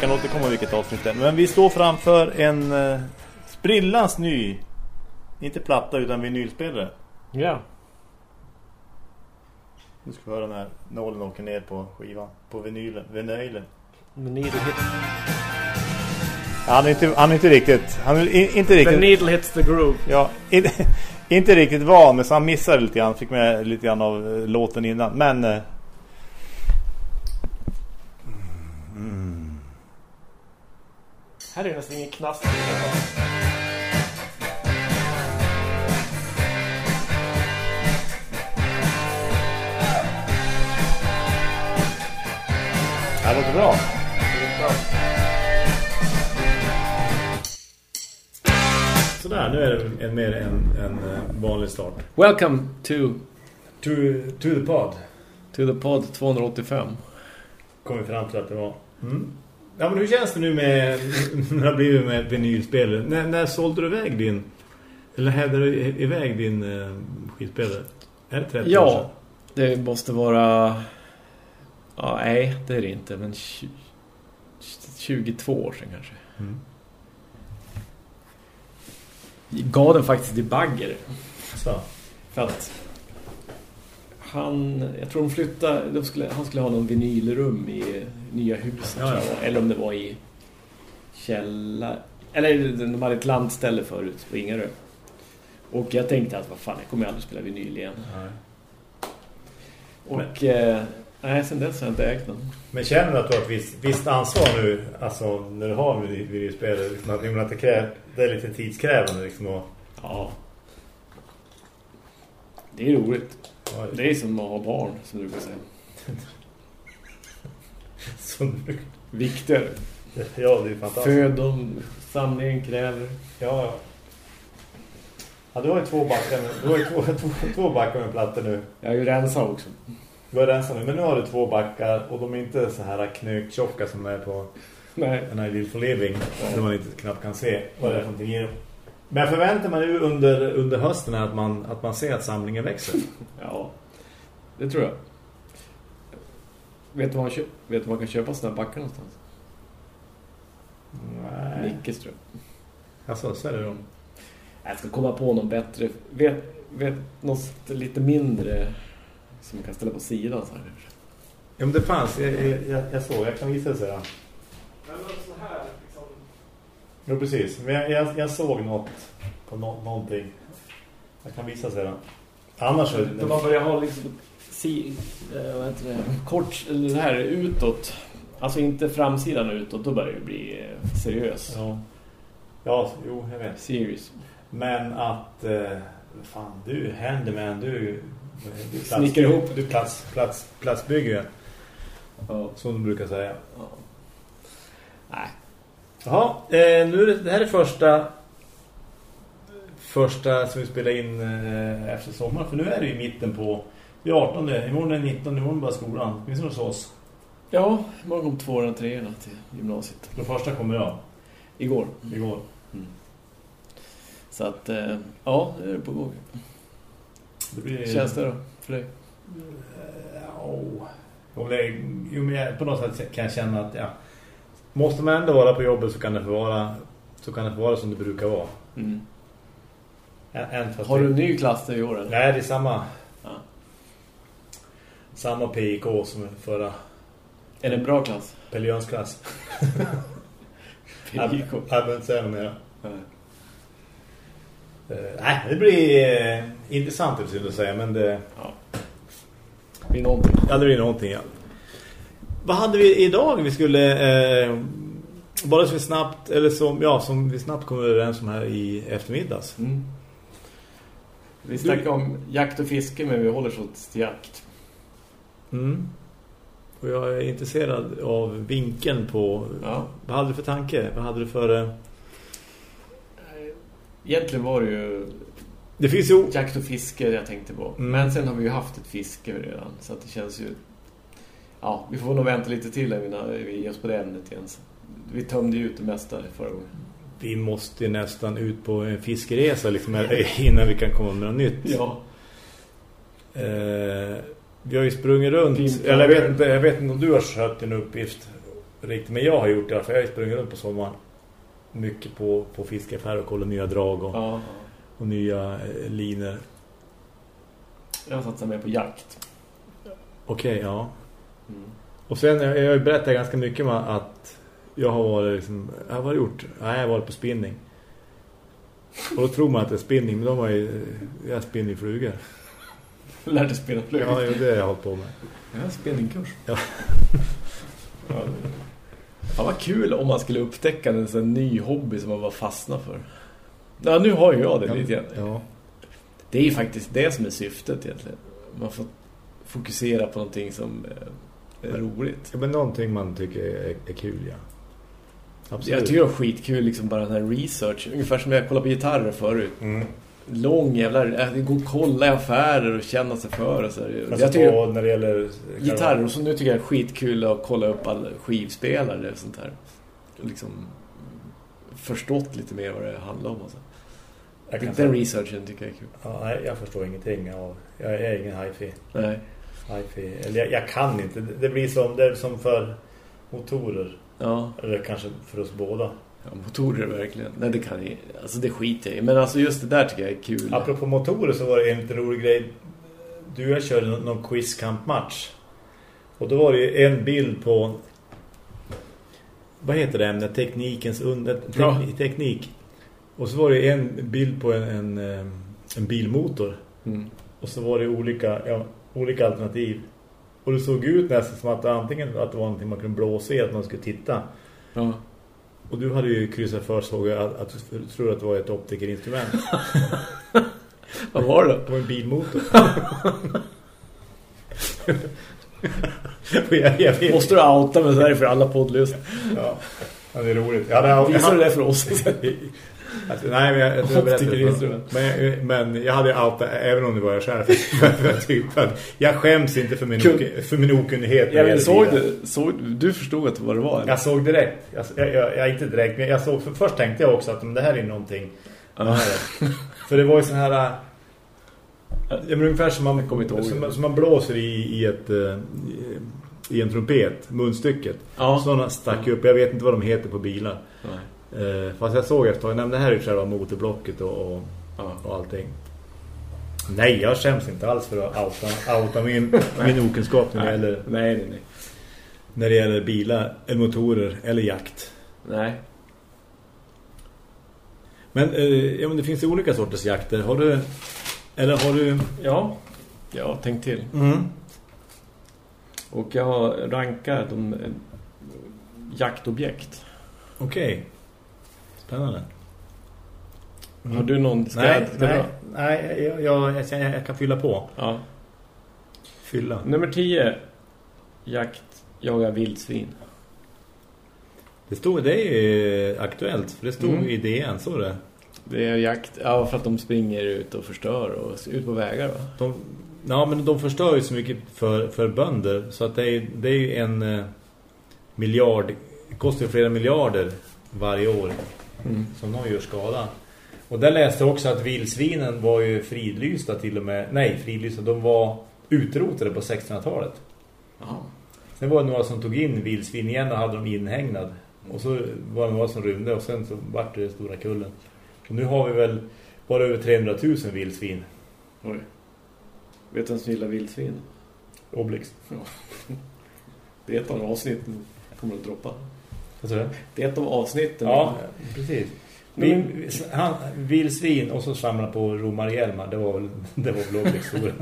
Kan återkomma vilket avsnitt det är. Men vi står framför en eh, sprillans ny, inte platta utan vinylspelare. Ja. Nu ska vi höra när nålen åker ner på skivan, på vinylen, vinylen. The hit, Han är inte, han är inte riktigt, han är i- inte the riktigt, needle hits the groove. ja, inte, inte riktigt van, men så han missade lite grann, fick med lite grann av eh, låten innan. Men Här är nästan ingen knast. det här låter bra. Sådär, nu är det en, mer en, en eh, vanlig start. Welcome to, To, to the pod. to the pod 285. Kom vi fram till att det var. Mm. Ja, men hur känns det nu med när det blivit med vinylspelare? När, när sålde du iväg din eller hävdade du iväg din uh, skivspelare? Är det 30 år sedan? Ja, det måste vara... Ja, nej, det är det inte. Men 20, 22 år sedan kanske. Mm. Jag gav den faktiskt till Bagger. Så. För att han, jag tror de flyttade, de skulle, han skulle ha någon vinylrum i nya huset. Ja, ja. Eller om det var i källa Eller de hade ett landställe förut på Ingarö. Och jag tänkte att vad fan, jag kommer aldrig spela vinyl igen. Nej. Och eh, nej, sen dess har jag inte ägt den. Men känner du att du har ett visst, visst ansvar nu alltså när du har vinyl- vinylspelare? Liksom att, att det, kräv, det är lite tidskrävande liksom, och, Ja. Det är roligt. Det är som att ha barn, som du brukar säga. som, Viktigare. Ja, det är fantastiskt. Föd dem, samlingen kräver. Ja, ja. Ja, du har ju två backar du har ju två, två, två backar med plattor nu. Jag är ju rensad också. Du har rensat nu, men nu har du två backar och de är inte så här knöktjocka som är på Nej. en Ideal for Living. Där man inte knappt kan se vad det är för någonting i dem. Men förväntar man nu under, under hösten att man, att man ser att samlingen växer? Ja, det tror jag. Vet du var man, köp, vet man kan köpa sådana här backar någonstans? Nej. Nickes tror jag. Alltså, så är det då. Jag ska komma på någon bättre. Vet, vet något lite mindre som man kan ställa på sidan så här. Ja, men det fanns. Jag, jag, jag, jag såg, jag kan visa det sedan. Men så här. Jo, precis. Men jag, jag, jag såg något på no, någonting. Jag kan visa sedan. Annars så... När man börjar ha liksom si, vad heter det? Kort, eller det här utåt. Alltså inte framsidan utåt, då börjar det bli eh, seriös. Ja. ja, jo, jag vet. Serious. Men att... Eh, fan, du, handyman, du... du Snickar ihop. Du plats, plats, platsbygger, Ja. som du brukar säga. ja. Nej. Jaha, eh, nu är det, det här är första första som vi spelar in eh, efter sommaren. För nu är det ju i mitten på det är 18. Imorgon är det 19, imorgon bara skolan. Finns det hos? Ja, imorgon kom tvåorna och treorna till gymnasiet. Den första kommer jag, Igår. igår. Så att, eh, ja, det är på gång. Det blir, Känns det då för dig? Ja, jo, det men på något sätt kan jag känna att ja, måste man ändå vara på jobbet så kan det få vara, så kan det få vara som det brukar vara. Mm. En, en fast Har du en ny klass där i år? eller? Nej, det är samma Ja. samma PIK som förra Är det en bra klass? Peljöns klass. PIK. jag behöver inte säga något mer. Nej. Eh, nej, det blir eh, intressant att säga, men det, Ja. Det är någonting. ja, det blir någonting, ja. Vad hade vi idag vi skulle... Eh, bara så vi snabbt, eller som, ja, som vi snabbt kommer överens om här i eftermiddags. Mm. Vi snackar om jakt och fiske, men vi håller oss till jakt. Mm. Och jag är intresserad av vinkeln på... Ja. Vad hade du för tanke? Vad hade du för... Eh, Egentligen var det ju det finns ju... jakt och fiske jag tänkte på. Mm. Men sen har vi ju haft ett fiske redan. Så det känns ju... Ja, vi får nog vänta lite till innan vi ger oss på det ämnet igen. Vi tömde ju ut det mesta förra gången. Vi måste ju nästan ut på en fiskeresa liksom, innan vi kan komma med något nytt. Ja. Eh, vi har ju sprungit runt. Eller jag vet, inte, jag vet inte om du har skött din uppgift riktigt. Men jag har gjort det, för jag har sprungit runt på sommaren. Mycket på, på fiskeaffär och kollat nya drag och, Ja. och nya eh, linor. Jag satsar mer på jakt. Okej, ja. Mm. Och sen, jag, jag berättar ganska mycket om att jag har varit liksom, jag har varit gjort, nej, jag har varit på spinning. Och då tror man att det är spinning, men de var ju, jag är spinningflugor. Lärde spela flöjt. Ja, det är det jag har hållit på med. Har spinningkurs. Ja. ja. Fan vad kul om man skulle upptäcka en sån ny hobby som man var fastna för. Ja, nu har ju jag det lite grann. Ja. Det är ju faktiskt det som är syftet egentligen. Man får fokusera på någonting som eh, roligt. ja, men någonting man tycker är, är kul, ja. Absolut. Jag tycker det är skitkul liksom bara den här research. Ungefär som jag kollade på gitarrer förut. Mm. Lång jävla... Går att kolla i affärer och känna sig för. Och så. Alltså jag tycker, på, när det gäller gitarrer och så nu tycker jag det är skitkul att kolla upp alla skivspelare och sånt här. Och liksom förstått lite mer vad det handlar om. Alltså. Jag kan Den researchen tycker jag är kul. Ja, nej, jag förstår ingenting. Jag är ingen hi-fi. Nej. Hi-fi. Eller jag, jag kan inte. Det blir som, det är som för motorer. Ja, Eller kanske för oss båda. ja motorer verkligen. Nej, det kan jag Alltså det skiter jag i. Men alltså just det där tycker jag är kul. Apropå motorer så var det en lite rolig grej. Du och jag körde någon, någon quizkamp-match. Och då var det ju en bild på... Vad heter det ämnet? Teknikens under... Tek, Ja. Teknik. Och så var det en bild på en, en, eh, en bilmotor. Mm. Och så var det olika, ja, olika alternativ. Och det såg ut nästan som att antingen att det var någonting man kunde blåsa i att man skulle titta. Ja. Och du hade ju kryssat för såg jag att, att du tror att det var ett optikerinstrument. Vad var det? Det var en bilmotor. Jag, jag. Måste du outa med så här för alla poddlyssn? Ja, ja, det är roligt. Jag hade, Visar du det för oss? Alltså, nej, men jag, jag, jag berättade men, jag- men jag hade outat, även om det var jag själv. För jag att skäms inte för min, ok- för min okunnighet. Ja, men såg du, såg, du förstod att vad det var? eller? Jag såg direkt. Jag, jag, jag, inte direkt, men jag såg, för först tänkte jag också att men det här är någonting. Ja. För det var ju sån här... äh, Ja, men ungefär som man, kommer inte ihåg som, som man blåser i, i, ett, eh, i, i en trumpet, munstycket. Ja. Sådana stack upp. Jag vet inte vad de heter på bilar. Nej. Eh, fast jag såg efter, men det här är ju själva motorblocket och, och, Ja. och allting. Nej, jag skäms inte alls för att outa, outa min, min okunskap när det, Nej. gäller, nej, nej, nej. när det gäller bilar, eller motorer eller jakt. Nej. Men, eh, ja, men det finns ju olika sorters jakter. Har du... Eller har du... Ja, jag har tänkt till. Mm. Och jag har rankat de eh, jaktobjekt. Okej. Spännande. Mm. Har du någon... Ska Nej, jag, nej, nej jag, jag, jag, jag, jag kan fylla på. Ja. Fylla. Nummer 10. Jakt, jaga vildsvin. Det, stod, det är ju aktuellt, för det stod Mm. i DN, så det. Det är jakt, ja för att de springer ut och förstör och ut på vägar va? De, ja, men de förstör ju så mycket för, för bönder så att det är, det är ju en eh, miljard, det kostar ju flera miljarder varje år Mm. som de gör skada. Och där läste jag också att vildsvinen var ju fridlysta till och med, nej fridlysta, de var utrotade på 1600-talet. Ja. Sen var det några som tog in vildsvin igen och hade dem inhägnad. Och så var det några som rymde och sen så vart det den stora kullen. Och nu har vi väl bara över 300 000 vildsvin. Oj. Vet du som gillar vildsvin? Obelix. Det är ett av avsnitten kommer att droppa. Det är ett av avsnitten. Ja, precis. Vi, han, vildsvin och så samla på romarhjälmar. Det var väl, det var väl Obelix stora.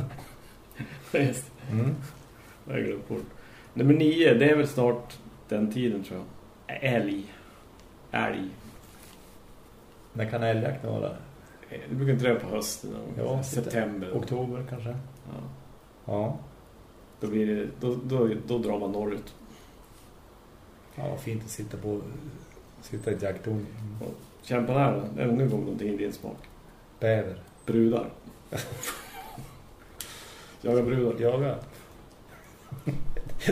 Just det. Mm. Jag har glömt bort. Nummer nio, det är väl snart den tiden tror jag. Älg. Älg. När kan älgjakten vara? Det brukar inte dröja på hösten. Ja, September. Oktober kanske? Ja. Ja. Då, blir det, då, då, då drar man norrut. Ja, fint att sitta på sitta i jakttorn. Kämpa här då. Även nu går de till indiens smak. Bäver. Brudar. Jaga brudar. Jaga.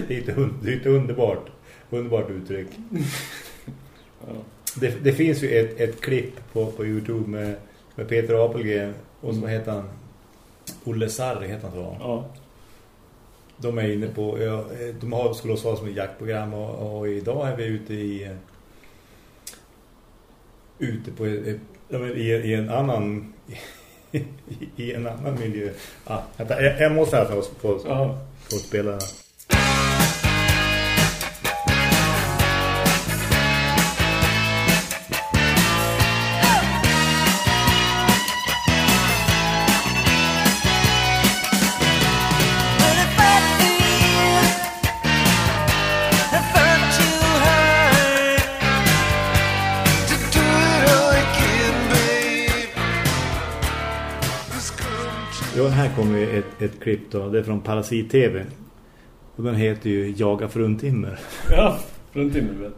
det, är un- det är underbart, underbart uttryck. Ja. Det, det finns ju ett, ett klipp på, på Youtube med, med Peter Apelgren och så heter han Olle Sarri heter han så. ja. De är inne på, ja, de har skulle oss som ett jaktprogram och, och, idag är vi ute i ute på i, i en annan i en annan miljö. Ah, jag, jag måste här få, få, få spela här kommer ett, ett klipp då. Det är från Parasit TV. Och den heter ju Jaga fruntimmer. Ja, fruntimmer vet.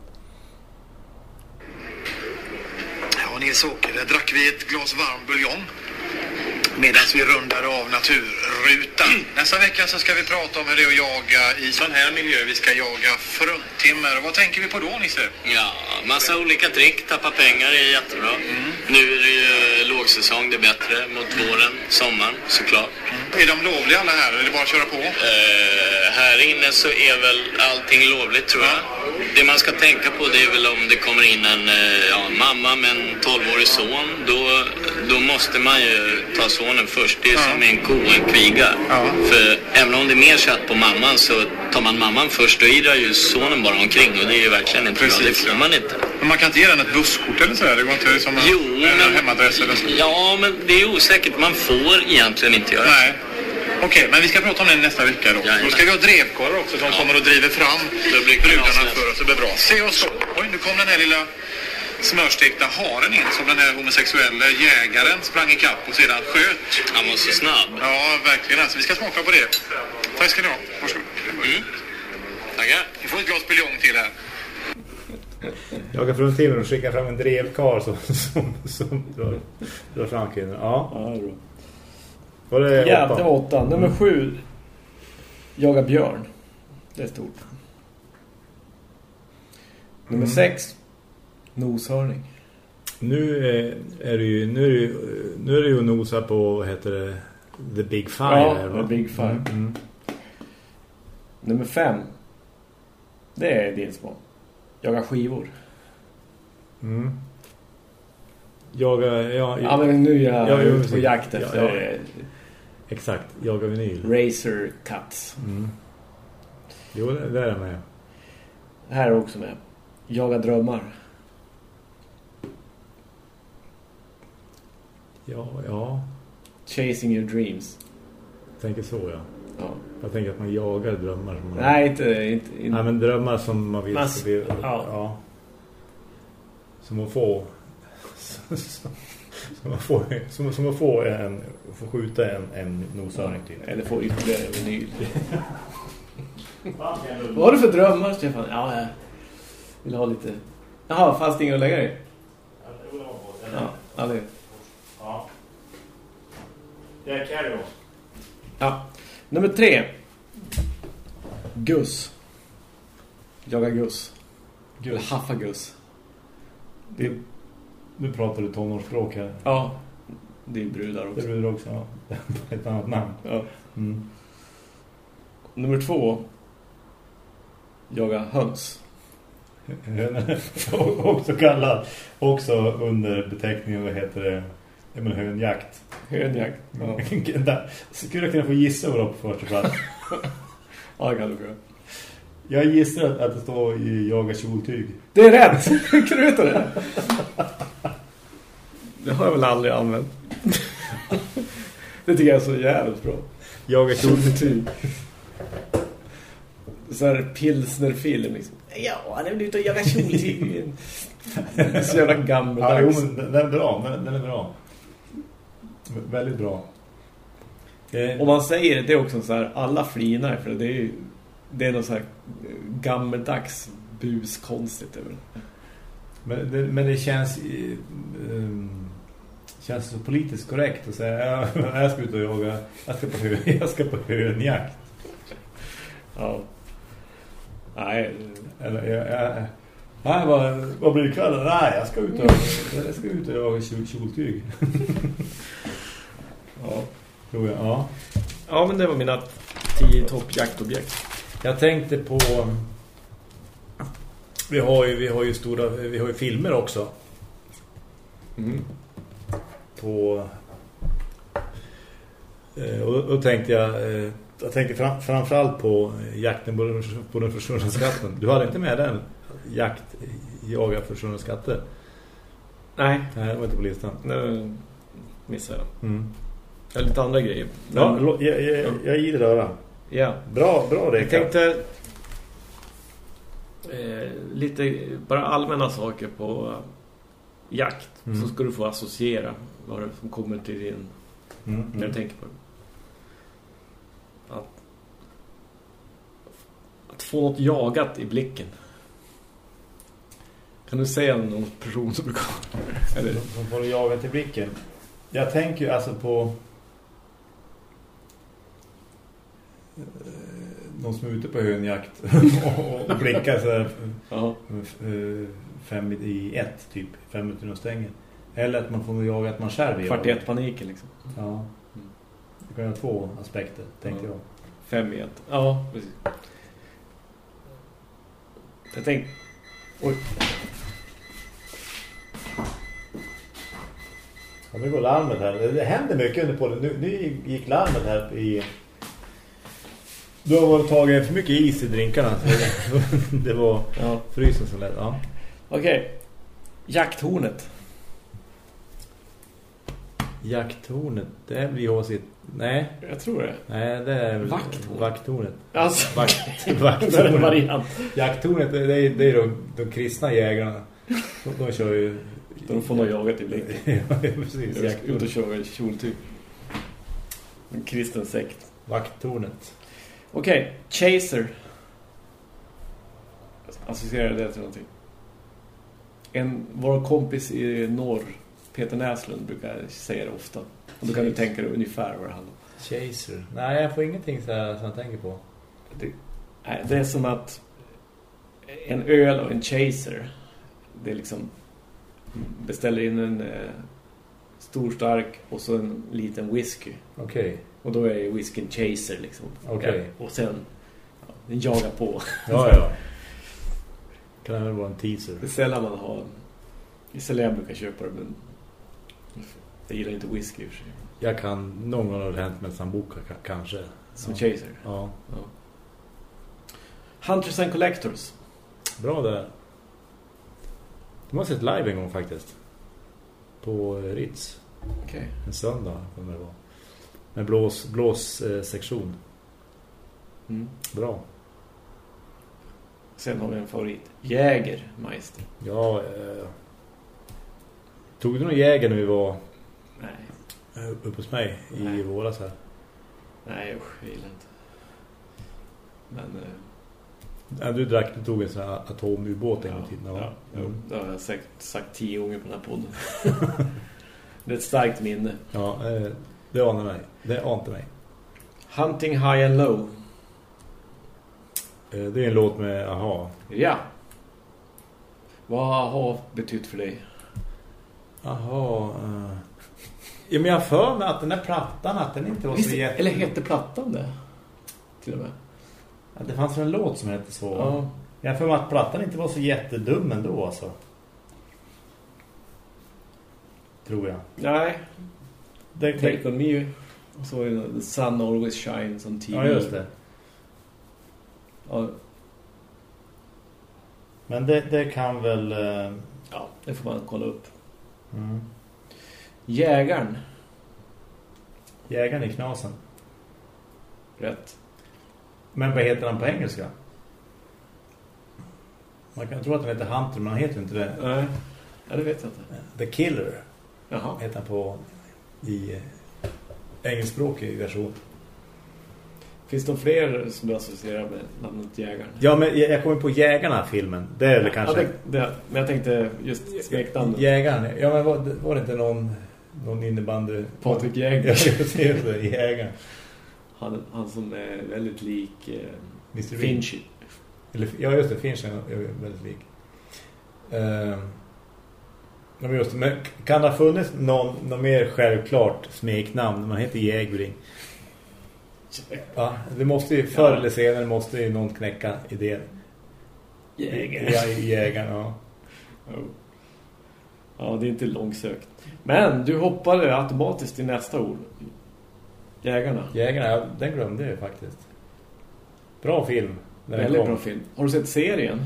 Ja, Nils-Åke, där drack vi ett glas varm buljong medan vi rundar av naturrutan. Nästa vecka så ska vi prata om hur det är att jaga i sån här miljö. Vi ska jaga fruntimmer. Vad tänker vi på då, Nisse? Ja, massa olika trick. Tappa pengar är jättebra. Mm. Nu är det ju lågsäsong, det är bättre mot våren, sommaren såklart. Mm. Är de lovliga alla här? Är det bara att köra på? Uh, här inne så är väl allting lovligt tror jag. Det man ska tänka på det är väl om det kommer in en eh, ja, mamma med en 12-årig son. Då, då måste man ju ta sonen först. Det är ja. som en ko, en kviga. Ja. För även om det är mer kött på mamman så tar man mamman först. Då idrar ju sonen bara omkring och det är ju verkligen inte Precis, bra. Det får man inte. Men man kan inte ge den ett busskort eller så här? Det går inte som jo, en, men, hemadress eller så? Ja, men det är osäkert. Man får egentligen inte göra Nej. Okej, okay, men vi ska prata om det nästa vecka då. Jajamän. Då ska vi ha drevkarlar också som ja. kommer och driver fram brudarna för oss. Det blir bra. Se oss så. Oj, nu kom den här lilla smörstekta haren in som den här homosexuella jägaren sprang i kapp och sedan sköt. Han var så snabb. Ja, verkligen. Alltså, vi ska smaka på det. Tack ska ni ha. Varsågod. Mm. Tackar. Vi får ett glas buljong till här. Jag kan från timmen och skicka fram en drevkar som, som, som drar, drar fram kvinnor. Ja. ja det är bra. Var det ja, åtta? det var åtta. Nummer mm. sju. Jaga björn. Det är stort. Nummer mm. sex. Noshörning. Nu är, är det ju nu är det nu är det ju nosa på vad heter det The Big Five ja, här, The Big Five. Mm. mm. Nummer fem. Det är din små. Jaga skivor. Mm. Jaga ja, ja men nu är jag, jag på jakt efter ja, ja. Exakt, jaga vinyl. Razer Cuts. Mm. Jo, det är jag med. Här är också med. Jaga drömmar. Ja, ja. Chasing your dreams. Jag tänker så, ja. ja. Jag tänker att man jagar drömmar. Som man... Nej, inte, inte, inte... Nej, men drömmar som man vill man... ska bli... Ja. ja. Som att få... som att få, som, som att få en... Få skjuta en, en noshörning till. Eller få ytterligare vinyl. Vad har du för drömmar, Stefan? Ja, jag vill ha lite... Jaha, fanns det inget att lägga i? Ja, det Ja. Det är carry on. Ja. Nummer tre. Gus. Jaga Gus. Gus. Eller haffa Gus. Det, nu pratar du tonårsspråk här. Ja. Det är brudar också. Det är brudar också, ja. Ett annat namn. Ja. Mm. Nummer två. Jaga höns. också kallad. Också under beteckningen, vad heter det? Ja, men hönjakt. Hönjakt. Ja. Skulle jag kunna få gissa vad på första plats? ja, kan du få. Jag gissar att, att det står i jaga kjoltyg. Det är rätt! veta det? Har jag väl aldrig använt. det tycker jag är så jävligt bra. Jaga kjoltyg. Så här pilsnerfilm liksom. Ja, han är väl ute och jagar kjoltyg. så jävla gammal. Ja, jo, men den är bra. Den, den är bra. Väldigt bra. Eh. Och man säger det är också så här, alla flinar för det är ju det är något så här gammeldags buskonstigt över det. Men det, men det känns um, känns så politiskt korrekt att säga jag, ska ut och jaga jag ska på, hö, jag ska på hönjakt. Ja. Nej. Eller jag, jag, nej, vad, vad blir det kväll? Nej, jag ska ut och, jag ska ut och jaga kjoltyg. Ja. Tror jag, ja. Ja, men det var mina 10 toppjaktobjekt. Jag tänkte på... Vi har ju, vi har ju stora... Vi har ju filmer också. Mm. På... Eh, och då tänkte jag... eh, Jag tänkte fram, framförallt på jakten på den, på den försvunna skatten. Du hade inte med den? Jakt, jaga försvunna skatter. Nej, Nej, det var inte på listan. nu missade jag. Mm. Jag har lite andra grejer. Ja, Men- lo- jag, jag, jag är i det där. ja. Bra, bra det. Jag tänkte eh, lite bara allmänna saker på jakt. Mm. Så ska du få associera vad det som kommer till din Mm, när du mm. tänker på det. Att, att få något jagat i blicken. Kan du säga någon person som du kan? Eller, Som får jaga till blicken. Jag tänker ju alltså på eh, någon som är ute på hönjakt och, och blickar så här, eh, fem i ett typ, fem minuter innan stängen. Eller att man får jaga att man själv jagar. ett paniken liksom. Ja. Det kan ha två aspekter, tänkte Ja. jag. Fem i ett. Ja, precis. Jag tänkte... Oj. Ja, nu går larmet här. Det- Det händer mycket under podden. Nu, nu gick larmet här i... Du har varit tagit för mycket is i drinkarna. Det- det var Ja. frysen som lät. Ja. Okej. Jakthornet. Jakttornet, det är sitt... Nej, Jag tror det. nej det är väl... Vakttorn. Vakttornet. Alltså, Vakt, vakttornet. variant. Jakttornet, det är, det är de, de kristna jägarna. De, de kör ju... De får nog jagat i blicken. ja, precis. Ut och Jakttornet. köra kjoltyg. En kristen sekt. Vakttornet. Okej, Chaser. Associerar det till någonting? En, vår kompis i norr, Peter Näslund, brukar säga det ofta. Och då kan du tänka dig ungefär vad det handlar om. Chaser. Nej, jag får ingenting så här som jag tänker på. Det, nej, det är som att en öl och en chaser, det är liksom beställer in en eh, stor stark och så en liten whisky. Okej. Och då är det whiskyn chaser liksom. Okej. Ja, och sen ja, den jagar på. Ja, ja. Kan väl vara en teaser. Det är sällan man har... Det är sällan jag brukar köpa det, men... Jag gillar inte whisky i och för sig. Jag kan... Någon gång har det hänt med Sambuca ka- kanske. Som ja. chaser. Ja. Ja. Hunters and Collectors. Bra där. De har sett live en gång faktiskt. På eh, Ritz. Okej. En söndag kommer det vara. Med blås, blås eh, sektion. Mm. Bra. Sen har vi en favorit. Jägermeister. Ja, eh, tog du någon jäger när vi var Nej. uppe hos mig i Nej. våras här? Nej, usch. Jag gillar inte. Men... Eh, Ja, du drack, du tog en sån här atomubåt en gång tiden. ja, Ja. Mm. det har jag säkert sagt tio gånger på den här podden. det är ett starkt minne. ja eh, det anar mig. Det ante mig. Hunting High and Low. Eh, det är en låt med Aha. Ja. Vad har betytt för dig? Aha. Eh. Ja, men jag för mig att den där plattan, att den inte var Visst, så jätte... eller heter plattan det? Till och med. Ja, det fanns en låt som hette så. Ja. Jag för mig att plattan inte var så jättedum ändå alltså. Tror jag. Nej, Det, Take on me. Och så är det The Sun Always Shines on TV. ja, just det. Ja, Men det, det kan väl... eh, ja, det får man kolla upp. Mm. Jägaren. Jägaren i knasen. Rätt. Men vad heter han på engelska? Man kan tro att han heter Hunter, men han heter inte det. Nej, ja, det vet jag inte. The Killer Jaha. heter han på i eh, engelskspråkig version. Finns det fler som du associerar med namnet Jägaren? Ja, men jag jag kommer på Jägarna filmen. Det är väl kanske... Ja, det, det, men jag tänkte just smeknamnet. Jägaren. Ja, men var, var det inte någon, någon innebandy... Patrik Jäger. det, det, Jägaren. Han, han som är väldigt lik eh, Mr. Finch. Eller, ja, just det. Finch är väldigt lik. Ja, men just det. Men kan det ha funnits någon, någon mer självklart smeknamn man heter Jägring? Ja, det måste ju, förr eller senare måste ju någon knäcka idén. Jägare. Ja, jägaren, ja. Ja, det är inte långsökt. Men du hoppade automatiskt till nästa ord. Jägarna. Jägarna, ja, den glömde jag faktiskt. Bra film. Väldigt bra film. Har du sett serien?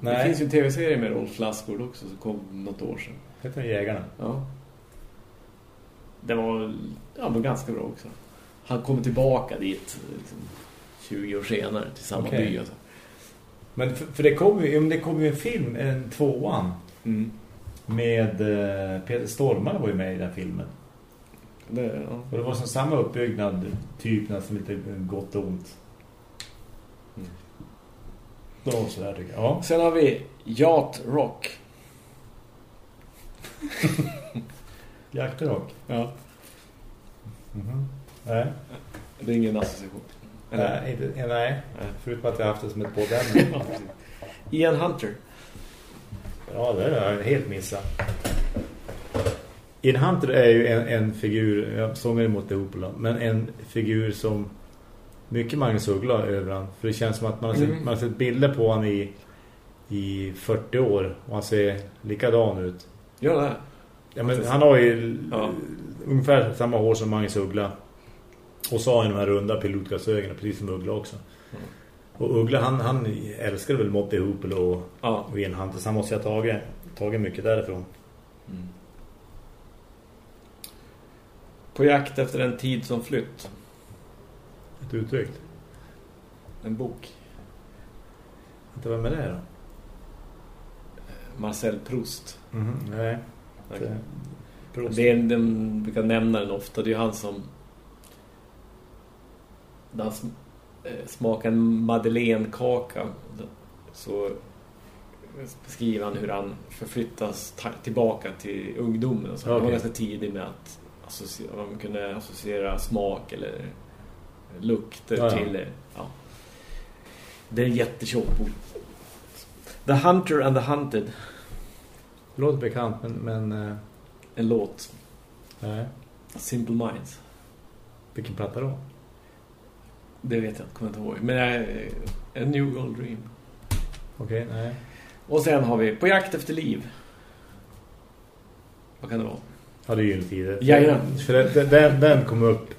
Nej, Det finns ju en tv-serie med Rolf Lassgård också som kom något år sedan. heter den Jägarna. Ja. Den var, ja, var ganska bra också. Han kommer tillbaka dit liksom, 20 år senare till samma Okej. by. Alltså. Men för, för det kom ju, om det kom ju en film, en tvåan, Mm. med eh, Peter Stormare var ju med i den filmen. Det, ja. Och det var som samma uppbyggnad, typ nästan lite gott och ont. Mm. Då tycker jag. Ja. Sen har vi Yacht Rock. Jaktrock. Ja. Mhm. Nej. Det är ingen association. Nej, inte, nej. Nej. Förutom att jag haft det som ett. Ja, precis. Ian Hunter. Ja, det har jag helt missat. Ian Hunter är ju en, en figur, jag sångar emot det Opala, men en figur som mycket Magnus Uggla över han. För det känns som att man har sett, Mm. man har sett bilder på han i, i 40 år och han ser likadan ut. Gör det. Ja, men han har ju Ja. ungefär samma hår som Magnus Uggla. Och så har han de här runda pilotglasögonen, precis som Uggla också. Mm. Och Uggla, han, han älskar väl Motte Hopel och, Ja. och. Så han måste ju ha tagit, tagit mycket därifrån. Mm. På jakt efter en tid som flytt. Ett uttryck. En bok. Inte vem är det då? Marcel Proust. Mhm, Nej. Det, Prost. Det är en, den brukar nämna den ofta. Det är han som när han eh, smakar en madeleinekaka så beskriver han hur han förflyttas ta- tillbaka till ungdomen. Så Han var ganska tidig med att associera, man kunde associera smak eller lukter Ja, ja. till... Ja. Det är en jättetjock bok. The Hunter and the Hunted. Låter bekant, men... men eh, En låt. nej. Simple Minds. Vilken platta då? Det vet jag inte, kommer inte ihåg. Men äh, A New Gold Dream. Okej, nej. Och sen har vi På jakt efter liv. Vad kan det vara? Ja, det är ju tider. Jajamän. För den, den, den kom upp.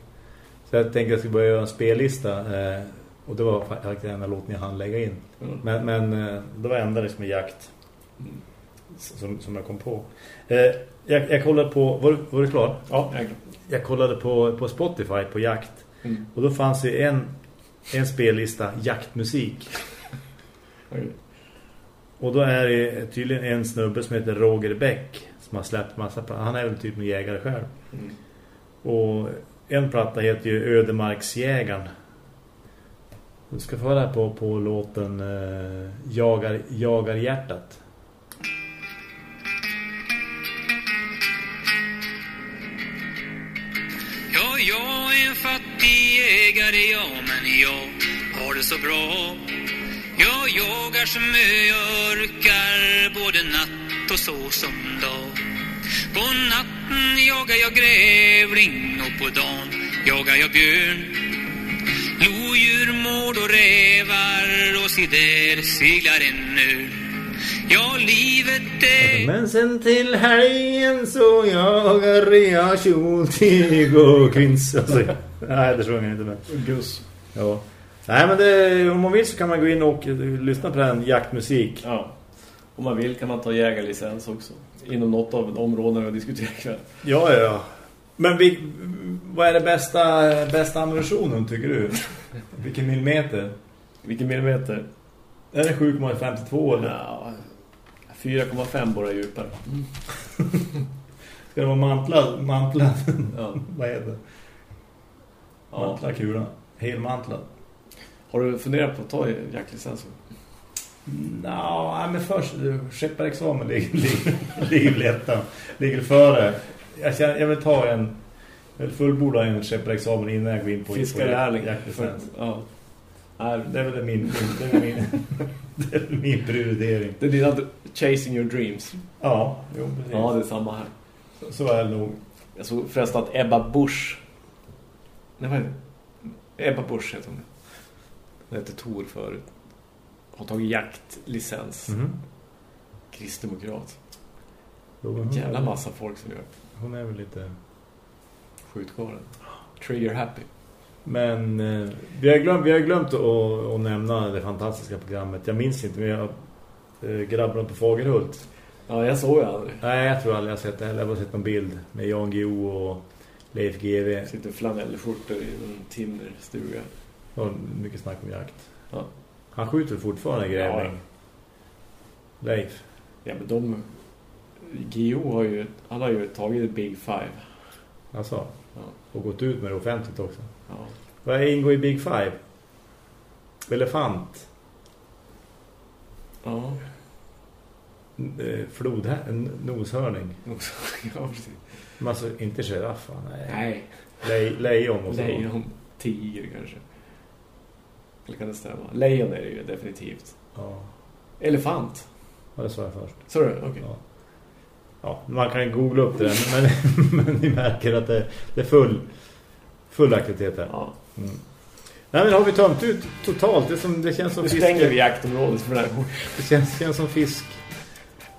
Så jag tänkte att jag skulle börja göra en spellista. Eh, och det var faktiskt den enda låten jag hann lägga in. Mm. Men, men eh, det var enda liksom jakt Mm. som, som jag kom på. Eh, jag, jag kollade på... Var, var du klar? Ja, jag är glad. Jag kollade på, på Spotify på jakt. Mm. Och då fanns det en, en spellista jaktmusik. Oj. Och då är det tydligen en snubbe som heter Roger Bäck som har släppt massa. Han är väl typ en jägare själv. Mm. Och en platta heter ju Ödemarksjägaren. Du ska få höra på, på låten eh, Jagar, Jagar hjärtat. Jägare, men jag har det så bra. Jag jagar som jag orkar, både natt och så som dag. På natten jagar jag grävling och på dagen jagar jag björn. Lodjur, mård och rävar och se där seglar en örn. Ja, livet är... Men sen till helgen så jagar jag kjoltig och kvins. Alltså, nej, det sjunger jag inte med. Gus. Ja. Nej, men det, om man vill så kan man gå in och eh, lyssna på den jaktmusik. Ja. Om man vill kan man ta jägarlicens också. Inom något av områdena vi har diskuterat ikväll. Ja, ja, ja. Men vi, vad är det bästa, bästa ammunitionen tycker du? Vilken millimeter? Vilken millimeter? Är det 7,52 eller? Ja, 4,5 bara djupare. Ska det vara mantlad? Mantlad? Ja. vad heter det? Ja. Mantlad kula. Helmantlad. Har du funderat på att ta jaktlicens? Nå, men först skepparexamen ligger, ligger, ligger. Ligger före. Jag, känner, jag vill ta en jag vill fullborda en skepparexamen innan jag går in på Fiskarlärling. jaktlicens. Ja. Det är väl min, det är min, det är min prioritering. det är dina chasing your dreams. Ja, jo, precis. Ja, det är samma här. Så, så är det nog. Jag såg förresten att Ebba Busch Nej, vad är det? Ebba Busch heter hon. Hon hette Tor förut. Har tagit jaktlicens. Mhm. Kristdemokrat. Jo, Jävla massa folk som gör Hon är väl lite... skjutgården. Trigger happy. Men eh, vi, har glömt, vi har glömt att, att nämna det fantastiska programmet. Jag minns inte, men jag grabbarna på Fagerhult. Ja, jag såg ju aldrig. Nej, jag tror aldrig jag har sett det. Jag har bara sett någon bild med Jan Guillou och Leif GW. Sitter flanellskjortor i en timmerstuga. Och mycket snack om jakt. Ja. Han skjuter fortfarande grävling. Leif. Ja, men de... Gio har ju... Han har ju tagit Big Five. Alltså. Ja. Och gått ut med det offentligt också. Ja. Vad ingår i Big Five? Elefant. Ja. Eh, Flod, en noshörning. ja, precis. Men alltså inte giraff, nej. Nej. Le lejon och så. Lejon, tiger kanske. Eller kan det stämma? Lejon är det ju definitivt. Ja, Elefant. ja, det sa jag först. Så du? Okej. Ja. ja, man kan googla upp det där, men, men ni märker att det, det är full, full aktivitet här. Ja. Mm. Nej, men har vi tömt ut totalt? Det, som, det känns som Nu fiske- stänger vi jaktområdet för den här. Det känns, känns som fisk.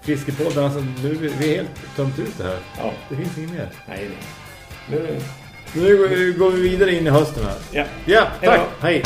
Fiskepodden, alltså nu är vi är helt tömt ut det här. Ja. Det finns inget mer. Nej, nej. Nu... Nu går- vi vidare in i hösten här. Ja. Ja, tack. Hej.